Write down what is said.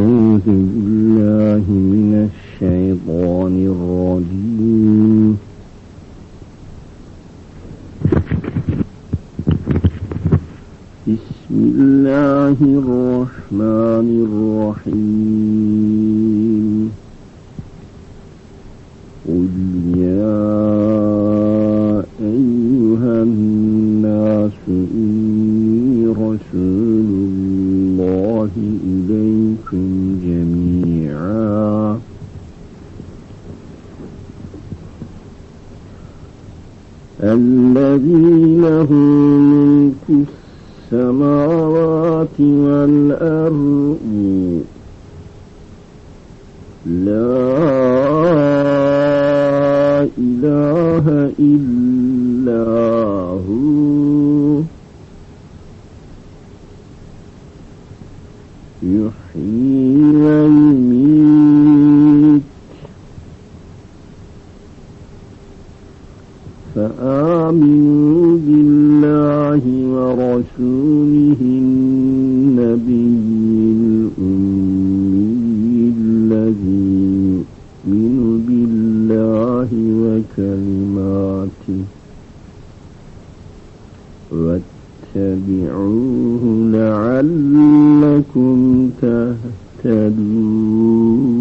أعوذ بالله من الشيطان الرجيم. بسم الله الرحمن الرحيم. قل يا أيها الناس إني رسول الله إليكم جميعا. الذي له ملك السماوات والأرض. لا إله إلا يحيي ويميت. بالله ورسوله النبي الأمي الذي بالله وكلماته. واتبعوه لعلكم تهتدون